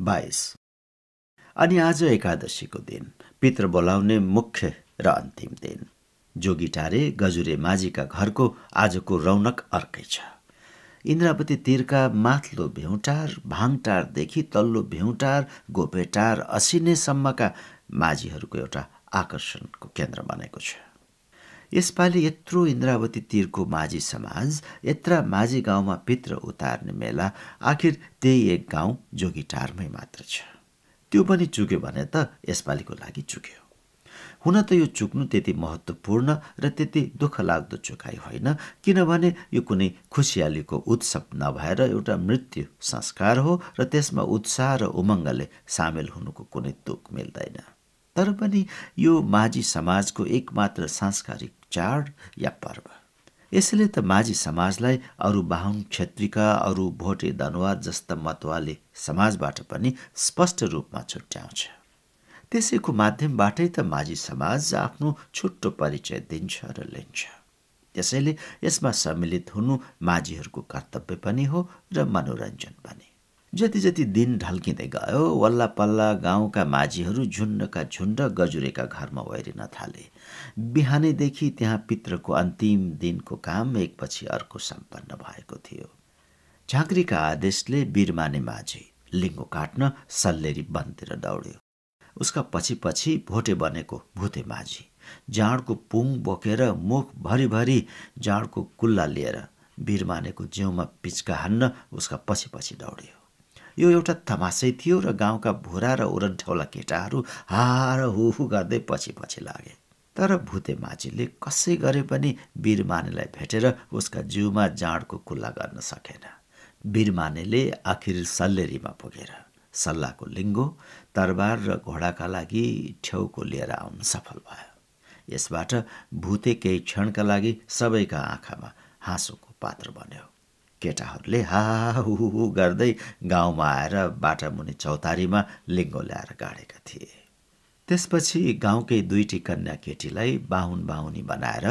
बाइस। अनि आज एकादशीको दिन पित्र बोलाउने मुख्य र अन्तिम दिन। जोगिटारे गजुरे माझीका घरको आजको रौनक अर्कै छ। इन्द्रावती तीरका माथिल्लो भेउटार भाङटारदेखि तल्लो भेउटार गोपेटार असिनेसम्मका माझीहरूको एउटा आकर्षणको केन्द्र बनेको छ। यसपालि यत्रो इन्द्रावती तीरको माझी समाज यत्रा माझी गाउँमा पित्र उतार्ने मेला आखिर त्यही एक गाउँ जोगिटारमै मात्र छ। त्यो पनि चुक्यो भने त यसपालिको लागि चुक्यो। हुन त यो चुक्नु त्यति महत्त्वपूर्ण र त्यति दुःख लाग्दो चुकाइ होइन किनभने यो कुनै खुसियालीको उत्सव नभएर एउटा मृत्यु संस्कार हो र त्यसमा उत्साह र उमङ्गले सामेल हुनुको कुनै तुक मिल्दैन। तर पनि यो माझी समाजको एकमात्र सांस्कारिक चाड या पर्व। यसैले त माझी समाजलाई अरू बाहुन क्षेत्रीका अरू भोटे दनुवार जस्ता मतवाले समाजबाट पनि स्पष्ट रूपमा छुट्याउँछ। त्यसैको माध्यमबाटै त माझी समाज आफ्नो छुट्टो परिचय दिन्छ र लिन्छ। त्यसैले यसमा सम्मिलित हुनु माझीहरूको कर्तव्य पनि हो र मनोरञ्जन पनि। जति जति दिन ढल्किँदै गयो वल्ला पल्ला गाउँका माझीहरू झुन्डका झुन्ड गजुरेका घरमा वैरिन थाले। बिहानैदेखि त्यहाँ पित्रको अन्तिम दिनको काम एकपछि अर्को सम्पन्न भएको थियो। झाँक्रीका आदेशले बिरमाने माझी लिङ्गो काट्न सल्लेरी बनतिर दौड्यो। उसका पछि पछि भोटे बनेको भुते माझी जाँडको पुङ बोकेर मुख भरिभरि जाँडको कुल्ला लिएर बिरमानेको जिउमा पिचका हान्न उसका पछि पछि दौड्यो। यो एउटा तमासै थियो र गाउँका भुरा र उरन्ठौला केटाहरू हार हुहु गर्दै पछि पछि लागे। तर भुते माझीले कसै गरे पनि बिरमानेलाई भेटेर उसका जिउमा जाँडको कुल्ला गर्न सकेन। बिरमानेले आखिर सल्लेरीमा पुगेर सल्लाहको लिङ्गो तरबार र घोडाका लागि छेउको लिएर आउन सफल भयो। यसबाट भूते केही क्षणका लागि सबैका आँखामा हाँसोको पात्र बन्यो। केटाहरूले हा हु गर्दै गाउँमा आएर बाटामुनि चौतारीमा लिङ्गो ल्याएर गाडेका थिए। त्यसपछि गाउँकै दुईटी कन्या केटीलाई बाहुन बाहुनी बनाएर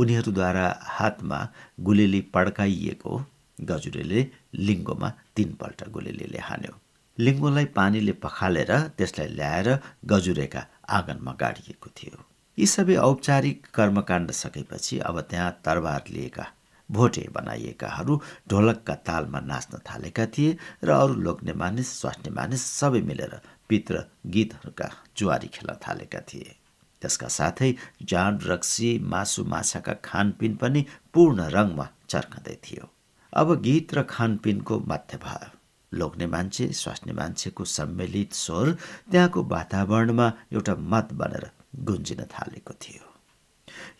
उनीहरूद्वारा हातमा गुलेली पड्काइएको गजुरेले लिङ्गोमा तिनपल्ट गुलेलीले हान्यो लिङ्गोलाई पानीले पखालेर त्यसलाई ल्याएर गजुरेका आँगनमा गाडिएको थियो। यी सबै औपचारिक कर्मकाण्ड सकेपछि अब त्यहाँ तरबार लिएका भोटे बनाइएकाहरू ढोलकका तालमा नाच्न थालेका थिए र अरू लोग्ने मानिस स्वास्ने मानिस सबै मिलेर पित्र गीतहरूका जुवारी खेल्न थालेका थिए। त्यसका साथै जाँड रक्सी मासु माछाका खानपिन पनि पूर्ण रङमा चर्कँदै थियो। अब गीत र खानपिनको मध्य भयो लोग्ने मान्छे स्वास्ने मान्छेको सम्मिलित स्वर त्यहाँको वातावरणमा एउटा मत बनेर गुन्जिन थालेको थियो।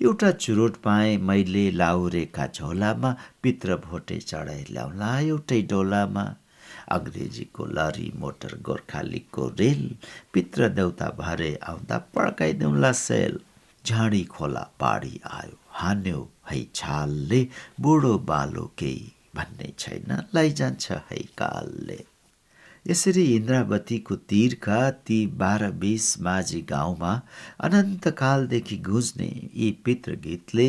एउटा चुरोट पाएँ मैले लाउरेका झोलामा पित्र भोटे चढाइ ल्याउला एउटै डोलामा। अङ्ग्रेजीको लरी मोटर गोर्खालीको रेल पित्र देउता भरे आउँदा पड्काइदेऊला सेल। झाडी खोला पाडी आयो हान्यो है छालले बुढो बालो केही भन्ने छैन लैजान्छ है कालले। यसरी इन्द्रावतीको तीरका ती बाह्र बिस माझी गाउँमा अनन्तकालदेखि गुज्ने यी पितृगीतले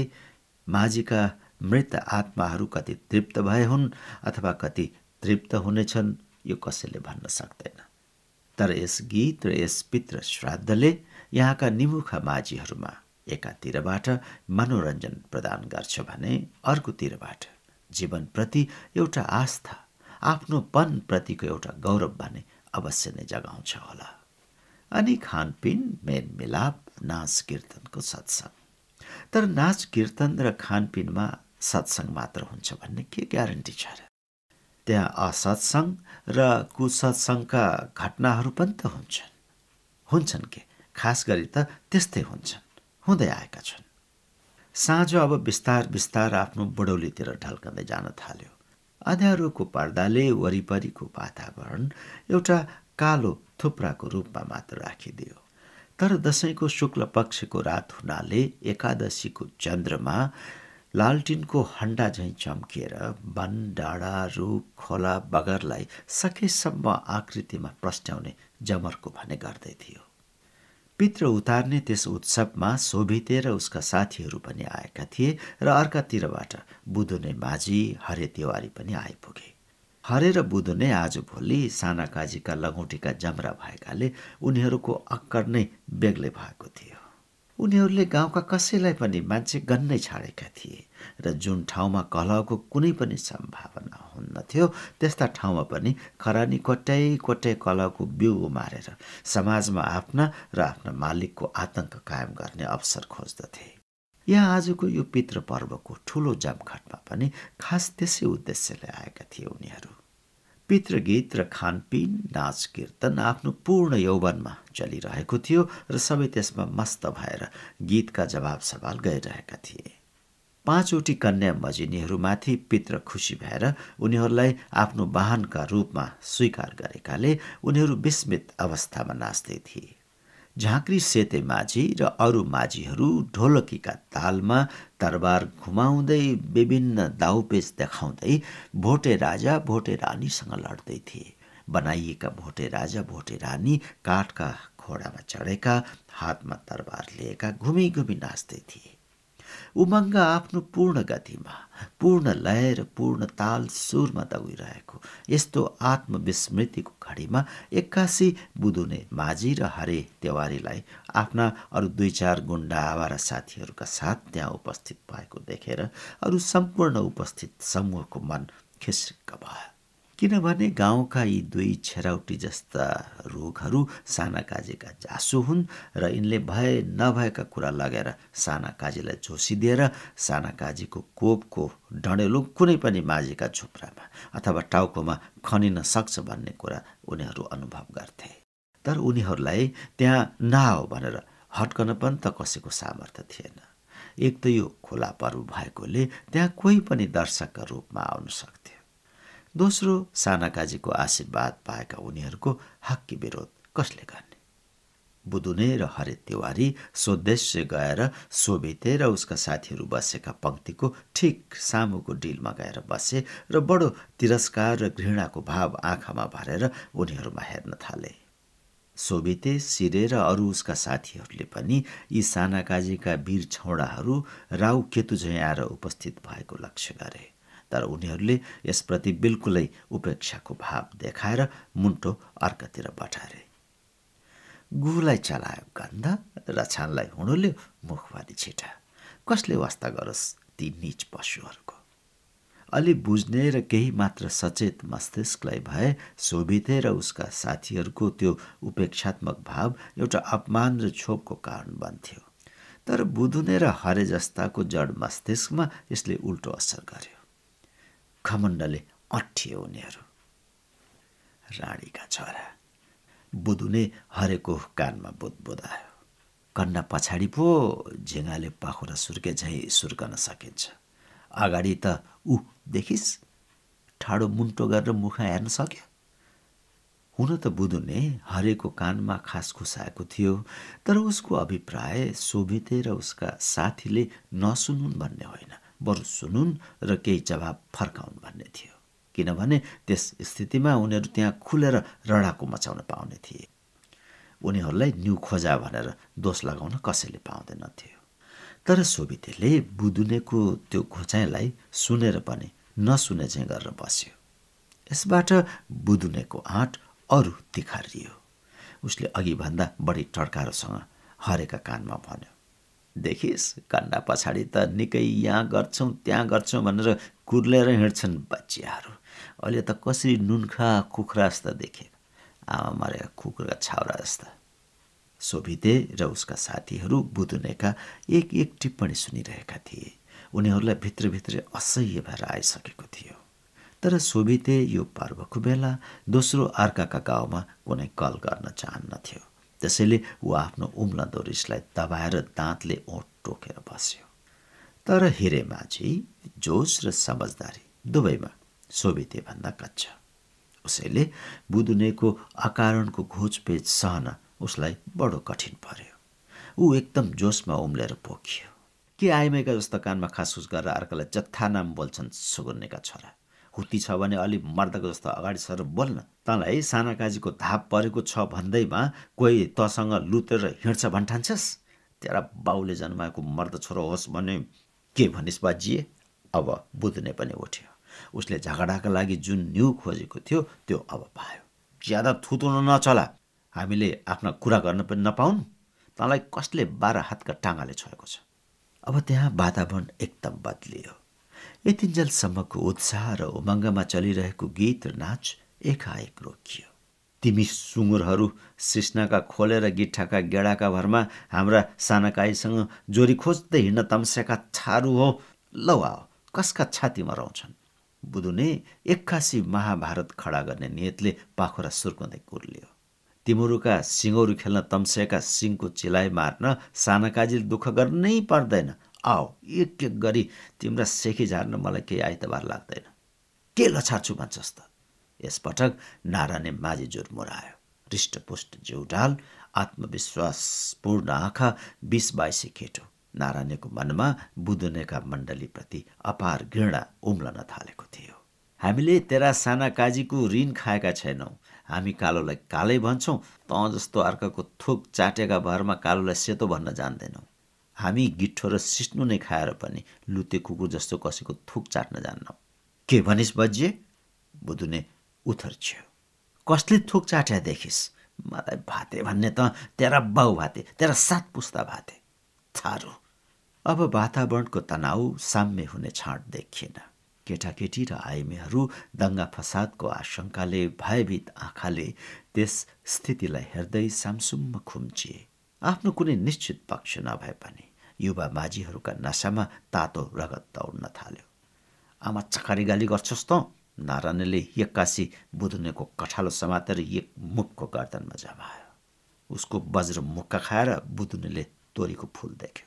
माझीका मृत आत्माहरू कति तृप्त भए हुन् अथवा कति तृप्त हुनेछन् यो कसैले भन्न सक्दैन। तर यस गीत र यस पितृ श्राद्धले यहाँका निमुखा माझीहरूमा एकातिरबाट मनोरञ्जन प्रदान गर्छ भने अर्कोतिरबाट जीवनप्रति एउटा आस्था आफ्नोपनप्रतिको एउटा गौरव भने अवश्य नै जगाउँछ होला। अनि खानपिन मेलमिलाप नाच कीर्तनको सत्सङ्ग तर नाच कीर्तन र खानपिनमा सत्सङ्ग मात्र हुन्छ भन्ने के ग्यारेन्टी छ र? त्यहाँ असत्सङ्ग र कुसत्सङ्गका घटनाहरू पनि त हुन्छन्। हुन्छन् के? खास गरी त त्यस्तै हुन्छन्। हुँदै आएका छन्। साँझ अब बिस्तार बिस्तार आफ्नो बुढौलीतिर ढल्कँदै जान थाल्यो। अँध्यारोको पर्दाले वरिपरिको वातावरण एउटा कालो थुप्राको रूपमा मात्र राखिदियो। तर दसैँको शुक्ल पक्षको रात हुनाले एकादशीको चन्द्रमा लालटिनको हन्डा झैँ चम्किएर वन डाँडा रुख खोला बगरलाई सकेसम्म आकृतिमा प्रस्ट्याउने जमर्को भने गर्दै थियो। पित्र उतार्ने त्यस उत्सवमा सोभिते र उसका साथीहरू पनि आएका थिए र अर्कातिरबाट बुधुने माझी हरे तिवारी पनि आइपुगे। हरे र बुधुने आजभोलि साना काजीका लगौटीका जमरा भएकाले उनीहरूको अक्कर नै बेग्लै भएको थियो। उनीहरूले गाउँका कसैलाई पनि मान्छे गन्नै छाडेका थिए र जुन ठाउँमा कलहको कुनै पनि सम्भावना हुन्नथ्यो त्यस्ता ठाउँमा पनि खरानी कोट्याइ कोट्याइ कलहको बिउ उमारेर समाजमा आफ्ना र आफ्ना मालिकको आतंक कायम गर्ने अवसर खोज्दथे। यहाँ आजको यो पितृ पर्वको ठुलो जमघटमा पनि खास त्यसै उद्देश्यले आएका थिए उनीहरू। पितृगीत र खानपिन नाच कीर्तन आफ्नो पूर्ण यौवनमा चलिरहेको थियो र सबै त्यसमा मस्त भएर गीतका जवाब सवाल गइरहेका थिए। पाँचवटी कन्या मजिनीहरूमाथि पित्र खुसी भएर उनीहरूलाई आफ्नो वाहनका रूपमा स्वीकार गरेकाले उनीहरू विस्मित अवस्थामा नाच्दै थिए। झाँक्री सेते माझी र अरू माझीहरू ढोलकीका तालमा तरबार घुमाउँदै विभिन्न दाउपेच देखाउँदै भोटे राजा भोटे रानीसँग लड्दै थिए। बनाइएका भोटे राजा भोटे रानी काठका घोडामा चढेका हातमा तरबार लिएका घुमी घुमी नाच्दै थिए। उमङ्ग आफ्नो पूर्ण गतिमा पूर्ण लय र पूर्ण ताल सुरमा दौडिरहेको यस्तो आत्मविस्मृतिको घडीमा एक्कासी बुदुने माझी र हरे तेवारीलाई आफ्ना अरू दुई चार गुन्डा आवारा साथीहरूका साथ त्यहाँ उपस्थित भएको देखेर अरू सम्पूर्ण उपस्थित समूहको मन खिस्रिक्क भयो। किनभने गाउँका यी दुई छेराउटी जस्ता रोगहरू साना काजीका जासु हुन् र यिनले भए नभएका कुरा लगेर साना काजीलाई झोसिदिएर साना काजीको कोपको डढेलो कुनै पनि माझीका झुप्रामा अथवा टाउकोमा खनिन सक्छ भन्ने कुरा उनीहरू अनुभव गर्थे। तर उनीहरूलाई त्यहाँ नआओ भनेर हट्कन पनि त कसैको सामर्थ्य थिएन। एक त यो खोला पर्व भएकोले त्यहाँ कोही पनि दर्शकका रूपमा आउन सक्थ्यो दोस्रो साना काजीको आशीर्वाद पाएका उनीहरूको हक्की विरोध कसले गर्ने? बुदुने र हरे तिवारी स्वदेश्य गएर सोभिते र उसका साथीहरू बसेका पङ्क्तिको ठिक सामुको डिलमा गएर बसे र बडो तिरस्कार र घृणाको भाव आँखामा भरेर उनीहरूमा हेर्न थाले। सोभिते सिरे र अरू उसका साथीहरूले पनि यी साना काजीका वीर छौडाहरू राउ केतु झैँ आएर उपस्थित भएको लक्ष्य गरे। तर उनीहरूले यसप्रति बिल्कुलै उपेक्षाको भाव देखाएर मुन्टो अर्कातिर बटारे गुहुलाई चलायो गन्ध र छानलाई हुनुल्यो मुखवादी छिटा। कसले वास्ता गरोस् ती निच पशुहरूको। अलि बुझ्ने र केही मात्र सचेत मस्तिष्कलाई भए शोभिते र उसका साथीहरूको त्यो उपेक्षात्मक भाव एउटा अपमान र छोपको कारण बन्थ्यो। तर बुधुने र हरे जस्ताको जड मस्तिष्कमा यसले उल्टो असर गर्यो। खमण्डले अठियो उनीहरू। राणीका छोरा बुधुने हरेको कानमा बुदबुदायो कन्ना पछाडि पो झिङ्गाले पाखुरा सुर्के झैँ सुर्कन सकिन्छ। अगाडि त ऊ देखिस्? ठाडो मुन्टो गरेर मुख हेर्न सक्यो? हुन त बुधुने हरेको कानमा खास खुसाएको थियो तर उसको अभिप्राय शोभिते र उसका साथीले नसुनुन् भन्ने होइन। बरु सुनुन् र केही जवाब फर्काउन् भन्ने थियो। किनभने त्यस स्थितिमा उनीहरू त्यहाँ खुलेर रडाको मचाउन पाउने थिए। उनीहरूलाई न्यु खोजा भनेर दोष लगाउन कसैले पाउँदैनथ्यो तर सोभितेले बुदुनेको त्यो घोचाइलाई सुनेर पनि नसुने चाहिँ गरेर बस्यो। यसबाट बुदुनेको आँट अरू तिखारियो। उसले अघिभन्दा बढी टड्कारोसँग हरेका कानमा भन्यो देखिस् कन्डा पछाडि त निकै यहाँ गर्छौँ त्यहाँ गर्छौँ भनेर कुर्लेर हिँड्छन् बच्चियाहरू। अहिले त कसरी नुनखा कुखुरा जस्ता देखे। आमा मरेका कुखुरा छाउरा जस्ता। सोभिते र उसका साथीहरू बुदुनेका एक एक टिप्पणी सुनिरहेका थिए। उनीहरूलाई भित्रभित्रै असह्य भएर आइसकेको थियो। तर सोभिते यो पर्वको बेला दोस्रो अर्काका गाउँमा कुनै कल गर्न चाहन्नथ्यो। त्यसैले ऊ आफ्नो उम्लदो रिसलाई दबाएर दाँतले ओठ टोकेर बस्यो। तर हिरे माझी जोस र समझदारी दुवैमा सोभिते भन्दा कच्छ। उसैले बुदुनेको अकारणको घोचपेच सहन उसलाई बडो कठिन पर्यो। ऊ एकदम जोसमा उम्लेर पोखियो। के आइमेका जस्तो कानमा खासुस गरेर अर्कालाई जत्था नाम बोल्छन् सुगुन्नेका छोरा? हुत्ती छ भने अलि मर्दको जस्तो अगाडि सर बोल्न। तँलाई साना काजीको धाप परेको छ भन्दैमा कोही तसँग लुतेर हिँड्छ भन्ठान्छस्? तेरा बाउले जन्माएको मर्द छोरो होस् भने के भनिस् बाजिए? अब बुझ्ने पनि उठ्यो। उसले झगडाका लागि जुन न्यु खोजेको थियो त्यो अब पायो। ज्यादा थुतुन नचला। हामीले आफ्ना कुरा गर्न पनि नपाउन्। तँलाई कसले बाह्र हातका टाँगाले छोएको छ? अब त्यहाँ वातावरण एकदम बदलियो। यतिन्जेलसम्मको उत्साह र उमङ्गमा चलिरहेको गीत र नाच एकाएक रोकियो। तिमी सुँगुरहरू सिस्नाका खोलेर गिट्ठाका गेडाका भरमा हाम्रा सानाकाईसँग जोरी खोज्दै हिँड्न तम्सेका छारु हो। लौ आओ कसका छातीमा रहन्छन् बुदुने एक्कासी महाभारत खडा गर्ने नियतले पाखुरा सुर्कुँदै कुर्लियो। तिमुरुका सिङ्गौरू खेल्न तम्सेका सिङको चिलाइ मार्न सानाकाजी दुःख गर्नै पर्दैन। आओ एक एक गरी तिम्रा सेखी झार्न मलाई केही आइतबार लाग्दैन। के लछार्छु भन्छस् त। यसपटक नारायणले माझी जोर मुरायो। हृष्टपुष्ट जिउडाल आत्मविश्वासपूर्ण आँखा बिस बाइसी केटो नारायणको मनमा बुदुनेका मण्डलीप्रति अपार घृणा उम्लन थालेको थियो। हामीले तेरा साना काजीको ऋण खाएका छैनौँ। हामी कालोलाई कालै भन्छौँ त जस्तो अर्काको थुक चाटेका भरमा कालोलाई सेतो भन्न जान्दैनौँ। हामी गिठो र सिस्नु नै खाएर पनि लुते कुकुर जस्तो कसैको थुक चाट्न जान्नौँ। के भनिस् बजिए बुदुने उथर्छ्यो कसले थुक चाट्या देखिस्? मलाई भाते भन्ने त तेरा बाउ भाते तेरा सात पुस्ता भाते। थारू। अब वातावरणको तनाउ साम्य हुने छाँट देखिएन। केटाकेटी र आइमेहरू दङ्गा फसादको आशंकाले भयभीत आँखाले त्यस स्थितिलाई हेर्दै सामसुम्म खुम्चिए। आफ्नो कुनै निश्चित पक्ष नभए पनि। युवा माझीहरूका नसामा तातो रगत दौड्न थाल्यो। आमा चकारी गाली गर्छस् त। नारायणले एक्कासी बुधुनेको कठालो समातेर एक मुखको गर्दनमा जमायो। उसको वज्र मुक्का खाएर बुधुनेले तोरीको फुल देख्यो।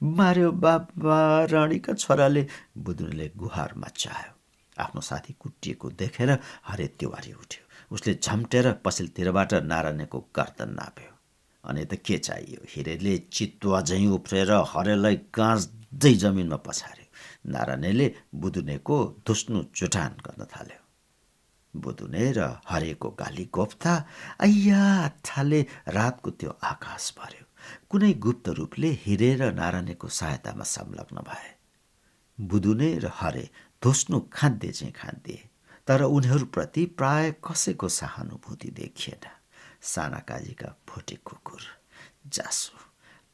मार्यो बाबा रानीका छोराले बुदुनीले गुहार मचायो आफ्नो साथी कुटिएको देखेर हरे तिवारी उठ्यो। उसले झम्टेर पसिलतिरबाट नारायणको गर्दन नाप्यो। अनि त के चाहियो? हिरेले चितुवा झैँ उफ्रेर हरेलाई गाँच्दै जमिनमा पछार्यो नारायणले बुदुनेको धुस्नु चुटान गर्न थाल्यो। बुदुने र हरेको गाली गोप्था अय्या थाले रातको त्यो आकाश भर्यो। कुनै गुप्त रूपले हिरे र नारायणको सहायतामा संलग्न भए। बुदुने र हरे धोस्नु खाद्य चाहिँ खाद्य तर उनीहरूप्रति प्राय कसैको सहानुभूति देखिएन। साना काजीका भोटे कुकुर जासु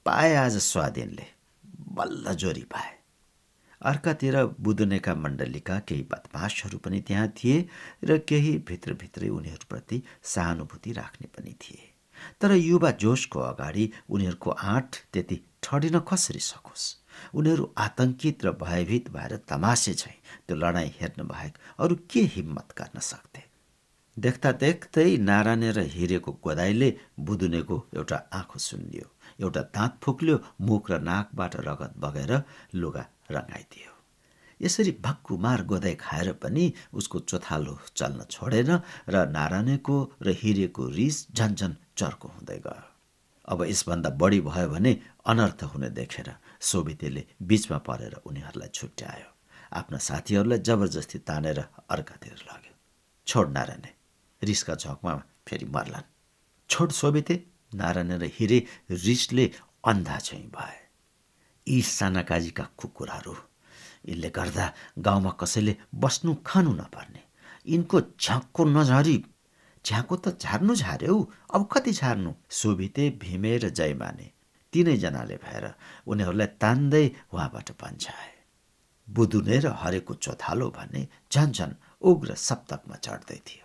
पाए आज स्वाधीनले बल्ल जोरी पाए। अर्कातिर बुदुनेका मण्डलीका केही बदमासहरू पनि त्यहाँ थिए र केही भित्रभित्रै उनीहरूप्रति सहानुभूति राख्ने पनि थिए। तर युवा जोसको अगाडि उनीहरूको आँट त्यति ठडिन कसरी सकोस्? उनीहरू आतंकित र भयभीत भएर तमासे झैँ त्यो लडाइँ हेर्न बाहेक अरू के हिम्मत गर्न सक्थे? देख्दा देख्दै नारायण र हिरेको गोदाइले बुदुनेको एउटा आँखो सुनियो एउटा दाँत फुक्ल्यो मुख र नाकबाट रगत बगेर लुगा रङ्गाइदियो यसरी भक्कुमार गोदाई खाएर पनि उसको चोथालो चल्न छोडेन र नारायणको र हिरेको रिस झन्झन चर्को हुँदै गयो। अब यसभन्दा बढी भयो भने अनर्थ हुने देखेर सोभितेले बिचमा परेर उनीहरूलाई छुट्यायो। आफ्ना साथीहरूलाई जबरजस्ती तानेर अर्कातिर लग्यो। छोड नारायण रिसका झोकमा फेरि मर्लान्। छोड सोभिते नारायण र हिरे रिसले अन्धा चाहिँ भए। यी सानाकाजीका कुकुरहरू यसले गर्दा गाउँमा कसैले बस्नु खानु नपर्ने। यिनको झ्याकको नझरी झ्याको त झार्नु झार्यौ अब कति झार्नु? सुभिते भीमे र जयमाने तिनैजनाले भएर उनीहरूलाई तान्दै उहाँबाट पन्छाए। बुदुने र हरेको चोथालो भन्ने झन् झन् उग्र सप्तकमा चढ्दै थियो।